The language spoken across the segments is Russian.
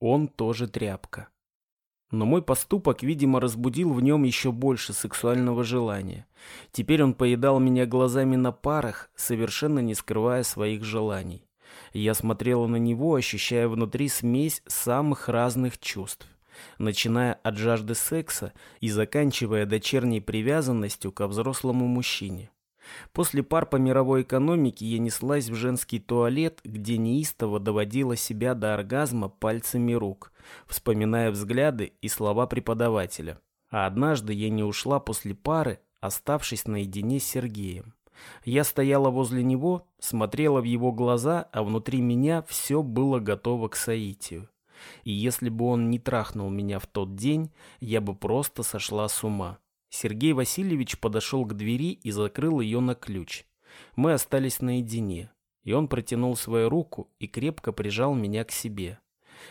Он тоже тряпка. Но мой поступок, видимо, разбудил в нем еще больше сексуального желания. Теперь он поедал меня глазами на парах, совершенно не скрывая своих желаний. Я смотрела на него, ощущая внутри смесь самых разных чувств. Начиная от жажды секса и заканчивая дочерней привязанностью ко взрослому мужчине. После пар по мировой экономике я неслась в женский туалет, где неистово доводила себя до оргазма пальцами рук, вспоминая взгляды и слова преподавателя. А однажды я не ушла после пары, оставшись наедине с Сергеем. Я стояла возле него, смотрела в его глаза, а внутри меня все было готово к соитию. И если бы он не трахнул меня в тот день, я бы просто сошла с ума. Сергей Васильевич подошел к двери и закрыл ее на ключ. Мы остались наедине, и он протянул свою руку и крепко прижал меня к себе.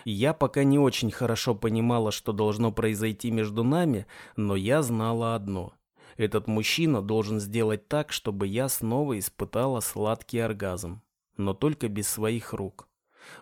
Я пока не очень хорошо понимала, что должно произойти между нами, но я знала одно. Этот мужчина должен сделать так, чтобы я снова испытала сладкий оргазм, но только без своих рук.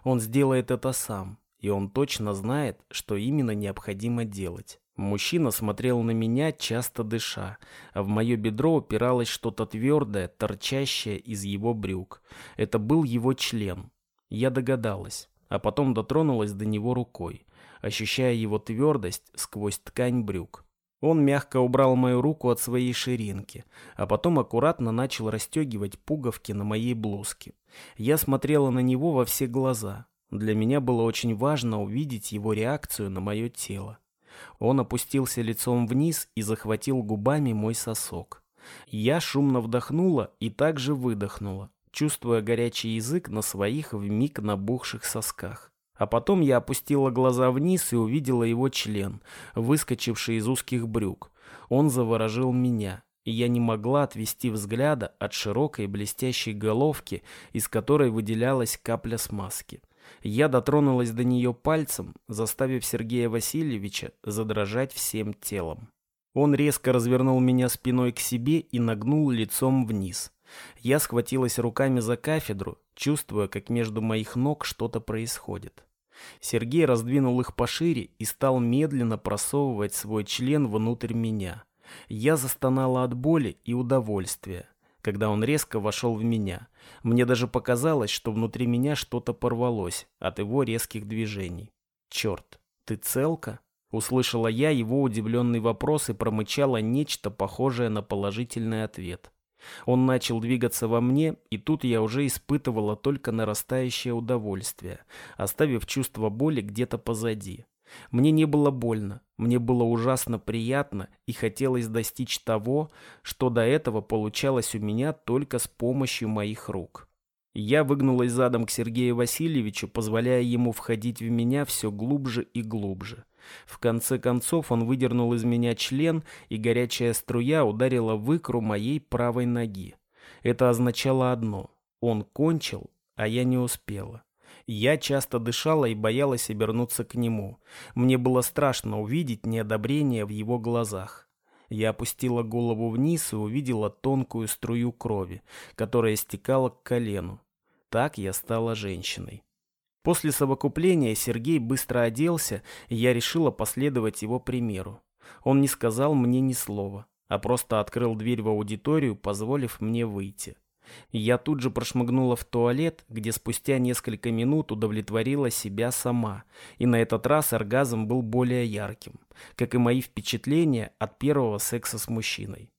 Он сделает это сам, и он точно знает, что именно необходимо делать. Мужчина смотрел на меня, часто дыша, а в мое бедро упиралось что-то твердое, торчащее из его брюк. Это был его член. Я догадалась, а потом дотронулась до него рукой, ощущая его твердость сквозь ткань брюк. Он мягко убрал мою руку от своей ширинки, а потом аккуратно начал расстегивать пуговки на моей блузке. Я смотрела на него во все глаза. Для меня было очень важно увидеть его реакцию на мое тело. Он опустился лицом вниз и захватил губами мой сосок. Я шумно вдохнула и также выдохнула, чувствуя горячий язык на своих вмиг набухших сосках. А потом я опустила глаза вниз и увидела его член, выскочивший из узких брюк. Он заворожил меня, и я не могла отвести взгляда от широкой блестящей головки, из которой выделялась капля смазки. Я дотронулась до нее пальцем, заставив Сергея Васильевича задрожать всем телом. Он резко развернул меня спиной к себе и нагнул лицом вниз. Я схватилась руками за кафедру, чувствуя, как между моих ног что-то происходит. Сергей раздвинул их пошире и стал медленно просовывать свой член внутрь меня. Я застонала от боли и удовольствия когда он резко вошел в меня. Мне даже показалось, что внутри меня что-то порвалось от его резких движений. «Черт, ты целка?» Услышала я его удивленный вопрос и промычала нечто похожее на положительный ответ. Он начал двигаться во мне, и тут я уже испытывала только нарастающее удовольствие, оставив чувство боли где-то позади. Мне не было больно, мне было ужасно приятно и хотелось достичь того, что до этого получалось у меня только с помощью моих рук. Я выгнулась задом к Сергею Васильевичу, позволяя ему входить в меня все глубже и глубже. В конце концов он выдернул из меня член, и горячая струя ударила в икру моей правой ноги. Это означало одно — он кончил, а я не успела. Я часто дышала и боялась обернуться к нему. Мне было страшно увидеть неодобрение в его глазах. Я опустила голову вниз и увидела тонкую струю крови, которая стекала к колену. Так я стала женщиной. После совокупления Сергей быстро оделся, и я решила последовать его примеру. Он не сказал мне ни слова, а просто открыл дверь в аудиторию, позволив мне выйти. Я тут же прошмыгнула в туалет, где спустя несколько минут удовлетворила себя сама, и на этот раз оргазм был более ярким, как и мои впечатления от первого секса с мужчиной.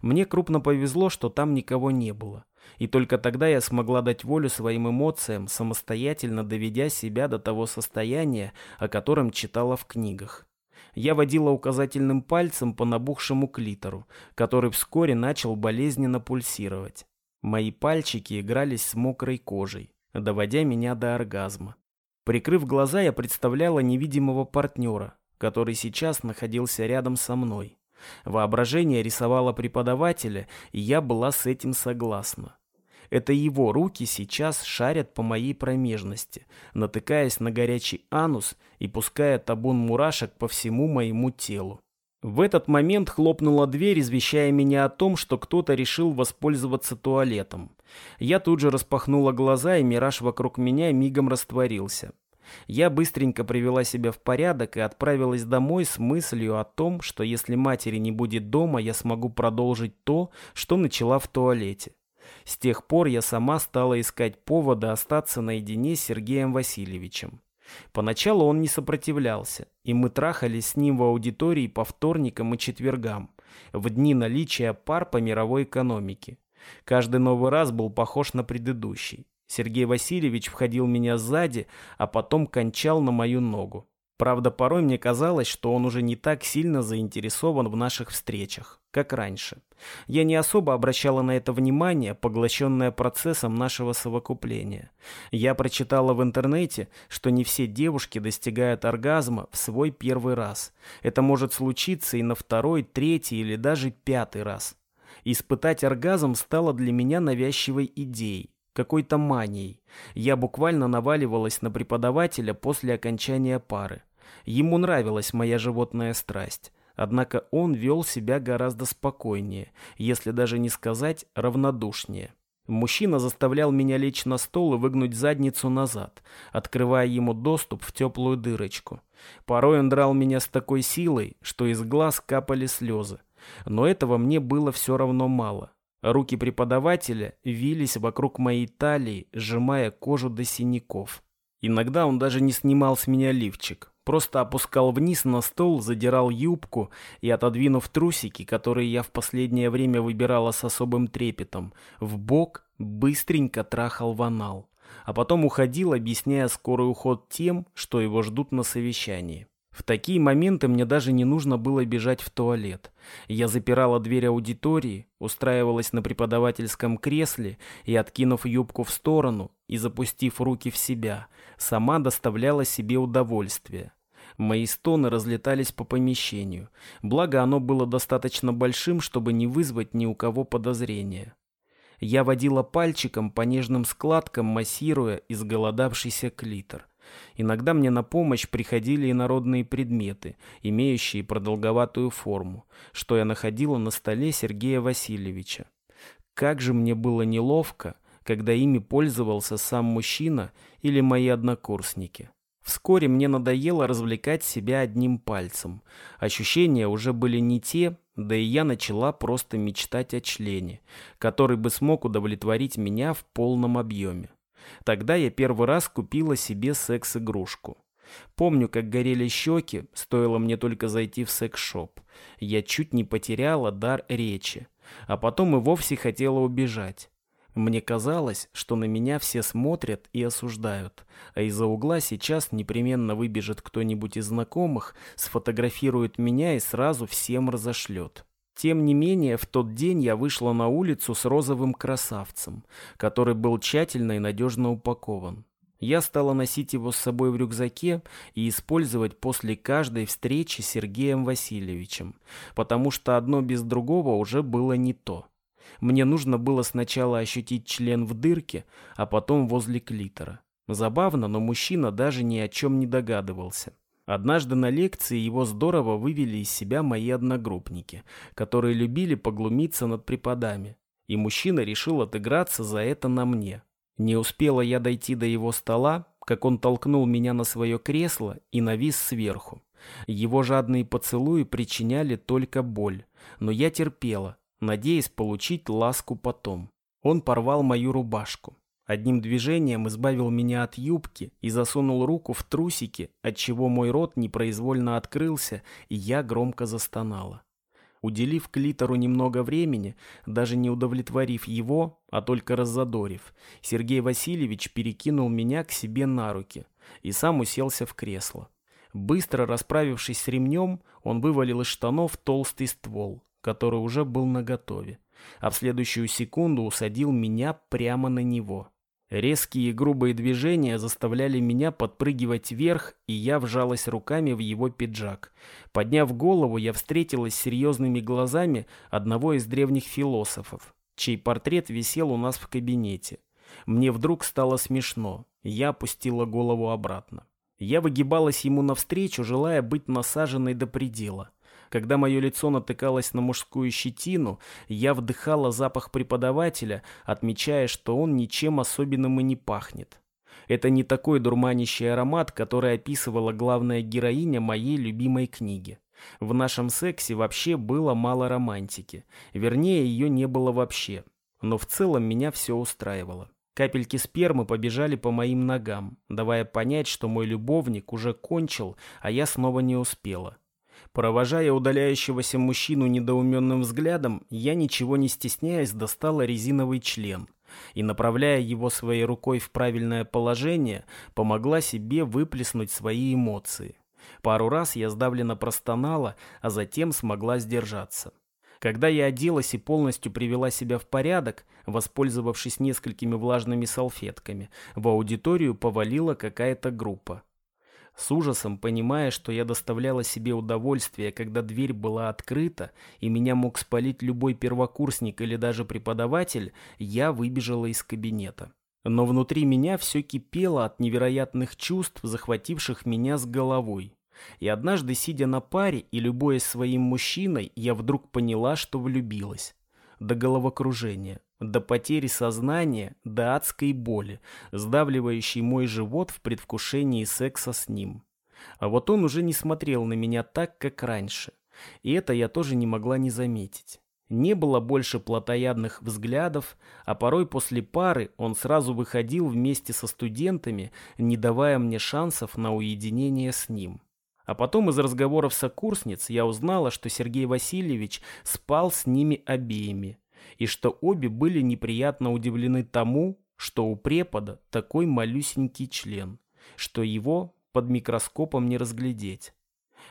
Мне крупно повезло, что там никого не было, и только тогда я смогла дать волю своим эмоциям, самостоятельно доведя себя до того состояния, о котором читала в книгах. Я водила указательным пальцем по набухшему клитору, который вскоре начал болезненно пульсировать. Мои пальчики игрались с мокрой кожей, доводя меня до оргазма. Прикрыв глаза, я представляла невидимого партнера, который сейчас находился рядом со мной. Воображение рисовало преподавателя, и я была с этим согласна. Это его руки сейчас шарят по моей промежности, натыкаясь на горячий анус и пуская табун мурашек по всему моему телу. В этот момент хлопнула дверь, извещая меня о том, что кто-то решил воспользоваться туалетом. Я тут же распахнула глаза, и мираж вокруг меня мигом растворился. Я быстренько привела себя в порядок и отправилась домой с мыслью о том, что если матери не будет дома, я смогу продолжить то, что начала в туалете. С тех пор я сама стала искать повода остаться наедине с Сергеем Васильевичем. Поначалу он не сопротивлялся, и мы трахались с ним в аудитории по вторникам и четвергам, в дни наличия пар по мировой экономике. Каждый новый раз был похож на предыдущий. Сергей Васильевич входил меня сзади, а потом кончал на мою ногу. Правда, порой мне казалось, что он уже не так сильно заинтересован в наших встречах, как раньше. Я не особо обращала на это внимание, поглощенное процессом нашего совокупления. Я прочитала в интернете, что не все девушки достигают оргазма в свой первый раз. Это может случиться и на второй, третий или даже пятый раз. Испытать оргазм стало для меня навязчивой идеей какой-то манией. Я буквально наваливалась на преподавателя после окончания пары. Ему нравилась моя животная страсть. Однако он вел себя гораздо спокойнее, если даже не сказать равнодушнее. Мужчина заставлял меня лечь на стол и выгнуть задницу назад, открывая ему доступ в теплую дырочку. Порой он драл меня с такой силой, что из глаз капали слезы. Но этого мне было все равно мало. Руки преподавателя вились вокруг моей талии, сжимая кожу до синяков. Иногда он даже не снимал с меня лифчик, просто опускал вниз на стол, задирал юбку и, отодвинув трусики, которые я в последнее время выбирала с особым трепетом, в бок быстренько трахал в анал, а потом уходил, объясняя скорый уход тем, что его ждут на совещании. В такие моменты мне даже не нужно было бежать в туалет. Я запирала дверь аудитории, устраивалась на преподавательском кресле и, откинув юбку в сторону и запустив руки в себя, сама доставляла себе удовольствие. Мои стоны разлетались по помещению, благо оно было достаточно большим, чтобы не вызвать ни у кого подозрения. Я водила пальчиком по нежным складкам, массируя изголодавшийся клитор. Иногда мне на помощь приходили инородные предметы, имеющие продолговатую форму, что я находила на столе Сергея Васильевича. Как же мне было неловко, когда ими пользовался сам мужчина или мои однокурсники. Вскоре мне надоело развлекать себя одним пальцем. Ощущения уже были не те, да и я начала просто мечтать о члене, который бы смог удовлетворить меня в полном объеме. Тогда я первый раз купила себе секс-игрушку. Помню, как горели щеки, стоило мне только зайти в секс-шоп. Я чуть не потеряла дар речи, а потом и вовсе хотела убежать. Мне казалось, что на меня все смотрят и осуждают, а из-за угла сейчас непременно выбежит кто-нибудь из знакомых, сфотографирует меня и сразу всем разошлет. Тем не менее, в тот день я вышла на улицу с розовым красавцем, который был тщательно и надежно упакован. Я стала носить его с собой в рюкзаке и использовать после каждой встречи с Сергеем Васильевичем, потому что одно без другого уже было не то. Мне нужно было сначала ощутить член в дырке, а потом возле клитора. Забавно, но мужчина даже ни о чем не догадывался. Однажды на лекции его здорово вывели из себя мои одногруппники, которые любили поглумиться над преподами. И мужчина решил отыграться за это на мне. Не успела я дойти до его стола, как он толкнул меня на свое кресло и навис сверху. Его жадные поцелуи причиняли только боль, но я терпела, надеясь получить ласку потом. Он порвал мою рубашку. Одним движением избавил меня от юбки и засунул руку в трусики, отчего мой рот непроизвольно открылся, и я громко застонала. Уделив клитору немного времени, даже не удовлетворив его, а только раззадорив, Сергей Васильевич перекинул меня к себе на руки и сам уселся в кресло. Быстро расправившись с ремнем, он вывалил из штанов толстый ствол, который уже был наготове, а в следующую секунду усадил меня прямо на него. Резкие и грубые движения заставляли меня подпрыгивать вверх, и я вжалась руками в его пиджак. Подняв голову, я встретилась с серьезными глазами одного из древних философов, чей портрет висел у нас в кабинете. Мне вдруг стало смешно. Я опустила голову обратно. Я выгибалась ему навстречу, желая быть насаженной до предела. Когда мое лицо натыкалось на мужскую щетину, я вдыхала запах преподавателя, отмечая, что он ничем особенным и не пахнет. Это не такой дурманящий аромат, который описывала главная героиня моей любимой книги. В нашем сексе вообще было мало романтики. Вернее, ее не было вообще. Но в целом меня все устраивало. Капельки спермы побежали по моим ногам, давая понять, что мой любовник уже кончил, а я снова не успела. Провожая удаляющегося мужчину недоуменным взглядом, я, ничего не стесняясь, достала резиновый член и, направляя его своей рукой в правильное положение, помогла себе выплеснуть свои эмоции. Пару раз я сдавленно простонала, а затем смогла сдержаться. Когда я оделась и полностью привела себя в порядок, воспользовавшись несколькими влажными салфетками, в аудиторию повалила какая-то группа. С ужасом, понимая, что я доставляла себе удовольствие, когда дверь была открыта, и меня мог спалить любой первокурсник или даже преподаватель, я выбежала из кабинета. Но внутри меня все кипело от невероятных чувств, захвативших меня с головой. И однажды, сидя на паре и любуясь своим мужчиной, я вдруг поняла, что влюбилась. До головокружения, до потери сознания, до адской боли, сдавливающей мой живот в предвкушении секса с ним. А вот он уже не смотрел на меня так, как раньше. И это я тоже не могла не заметить. Не было больше плотоядных взглядов, а порой после пары он сразу выходил вместе со студентами, не давая мне шансов на уединение с ним. А потом из разговоров сокурсниц я узнала, что Сергей Васильевич спал с ними обеими, и что обе были неприятно удивлены тому, что у препода такой малюсенький член, что его под микроскопом не разглядеть.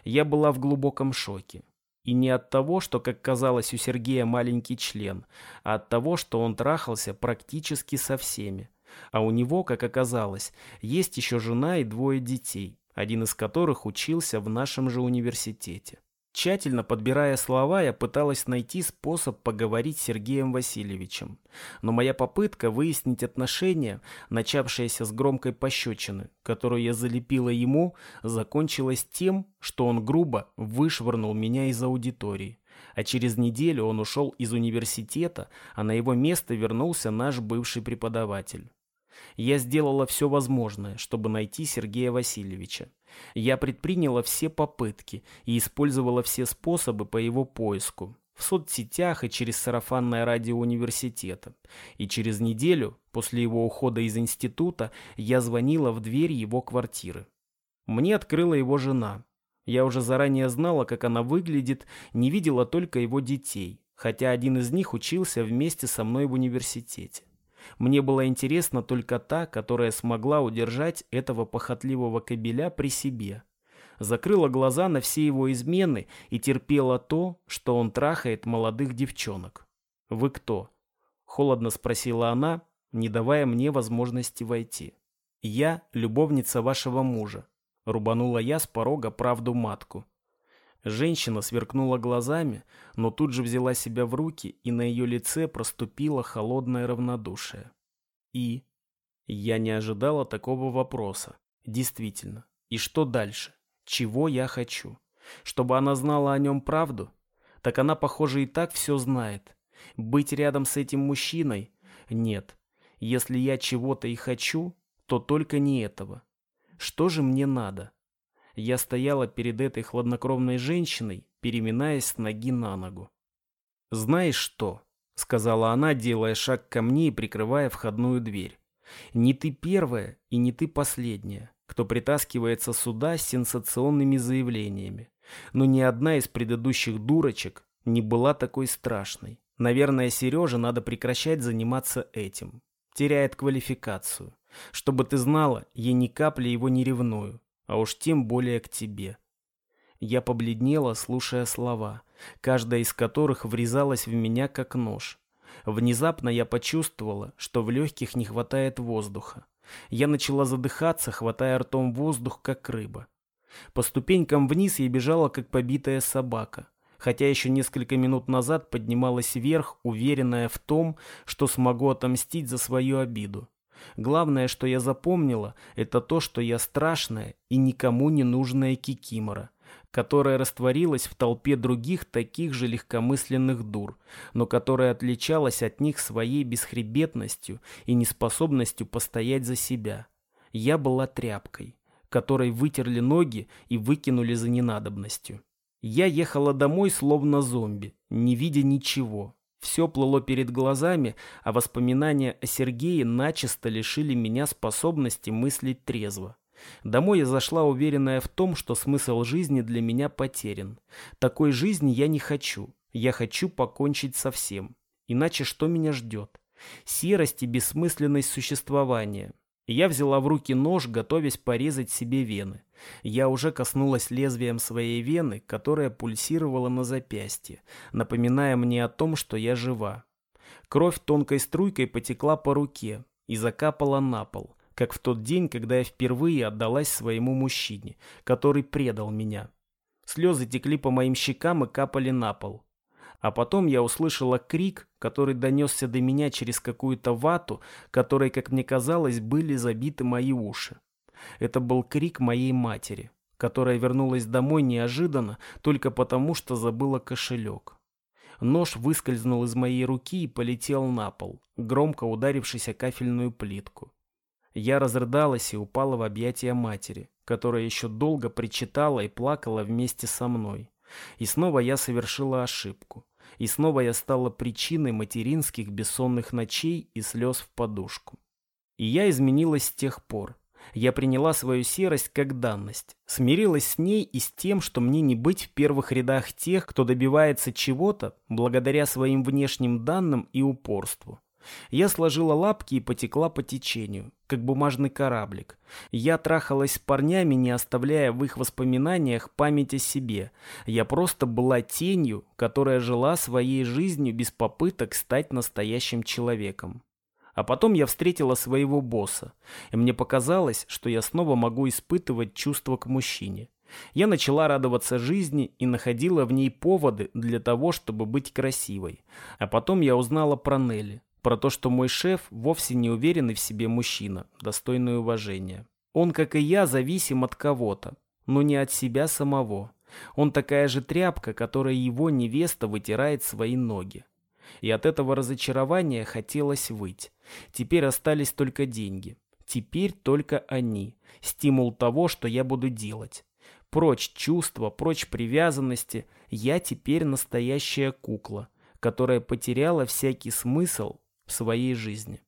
Я была в глубоком шоке. И не от того, что, как казалось, у Сергея маленький член, а от того, что он трахался практически со всеми. А у него, как оказалось, есть еще жена и двое детей один из которых учился в нашем же университете. Тщательно подбирая слова, я пыталась найти способ поговорить с Сергеем Васильевичем. Но моя попытка выяснить отношения, начавшаяся с громкой пощечины, которую я залепила ему, закончилась тем, что он грубо вышвырнул меня из аудитории. А через неделю он ушел из университета, а на его место вернулся наш бывший преподаватель. Я сделала все возможное, чтобы найти Сергея Васильевича. Я предприняла все попытки и использовала все способы по его поиску. В соцсетях и через сарафанное радио университета. И через неделю, после его ухода из института, я звонила в дверь его квартиры. Мне открыла его жена. Я уже заранее знала, как она выглядит, не видела только его детей, хотя один из них учился вместе со мной в университете. Мне было интересно только та, которая смогла удержать этого похотливого кобеля при себе. Закрыла глаза на все его измены и терпела то, что он трахает молодых девчонок. «Вы кто?» – холодно спросила она, не давая мне возможности войти. «Я – любовница вашего мужа», – рубанула я с порога правду матку. Женщина сверкнула глазами, но тут же взяла себя в руки, и на ее лице проступило холодное равнодушие. И? Я не ожидала такого вопроса. Действительно. И что дальше? Чего я хочу? Чтобы она знала о нем правду? Так она, похоже, и так все знает. Быть рядом с этим мужчиной? Нет. Если я чего-то и хочу, то только не этого. Что же мне надо? Я стояла перед этой хладнокровной женщиной, переминаясь с ноги на ногу. «Знаешь что?» — сказала она, делая шаг ко мне и прикрывая входную дверь. «Не ты первая и не ты последняя, кто притаскивается сюда с сенсационными заявлениями. Но ни одна из предыдущих дурочек не была такой страшной. Наверное, Сереже надо прекращать заниматься этим. Теряет квалификацию. Чтобы ты знала, я ни капли его не ревную а уж тем более к тебе. Я побледнела, слушая слова, каждая из которых врезалась в меня как нож. Внезапно я почувствовала, что в легких не хватает воздуха. Я начала задыхаться, хватая ртом воздух, как рыба. По ступенькам вниз я бежала, как побитая собака, хотя еще несколько минут назад поднималась вверх, уверенная в том, что смогу отомстить за свою обиду. Главное, что я запомнила, это то, что я страшная и никому не нужная кикимора, которая растворилась в толпе других таких же легкомысленных дур, но которая отличалась от них своей бесхребетностью и неспособностью постоять за себя. Я была тряпкой, которой вытерли ноги и выкинули за ненадобностью. Я ехала домой словно зомби, не видя ничего. Все плыло перед глазами, а воспоминания о Сергее начисто лишили меня способности мыслить трезво. Домой я зашла уверенная в том, что смысл жизни для меня потерян. Такой жизни я не хочу. Я хочу покончить со всем. Иначе что меня ждет? Серость и бессмысленность существования. Я взяла в руки нож, готовясь порезать себе вены. Я уже коснулась лезвием своей вены, которая пульсировала на запястье, напоминая мне о том, что я жива. Кровь тонкой струйкой потекла по руке и закапала на пол, как в тот день, когда я впервые отдалась своему мужчине, который предал меня. Слезы текли по моим щекам и капали на пол. А потом я услышала крик, который донесся до меня через какую-то вату, которой, как мне казалось, были забиты мои уши. Это был крик моей матери, которая вернулась домой неожиданно только потому, что забыла кошелек. Нож выскользнул из моей руки и полетел на пол, громко ударившись о кафельную плитку. Я разрыдалась и упала в объятия матери, которая еще долго причитала и плакала вместе со мной. И снова я совершила ошибку. И снова я стала причиной материнских бессонных ночей и слез в подушку. И я изменилась с тех пор. Я приняла свою серость как данность, смирилась с ней и с тем, что мне не быть в первых рядах тех, кто добивается чего-то благодаря своим внешним данным и упорству. Я сложила лапки и потекла по течению, как бумажный кораблик. Я трахалась с парнями, не оставляя в их воспоминаниях память о себе. Я просто была тенью, которая жила своей жизнью без попыток стать настоящим человеком. А потом я встретила своего босса, и мне показалось, что я снова могу испытывать чувства к мужчине. Я начала радоваться жизни и находила в ней поводы для того, чтобы быть красивой. А потом я узнала про Нелли, про то, что мой шеф вовсе не уверенный в себе мужчина, достойный уважения. Он, как и я, зависим от кого-то, но не от себя самого. Он такая же тряпка, которой его невеста вытирает свои ноги. И от этого разочарования хотелось выть. Теперь остались только деньги. Теперь только они. Стимул того, что я буду делать. Прочь чувства, прочь привязанности. Я теперь настоящая кукла, которая потеряла всякий смысл в своей жизни.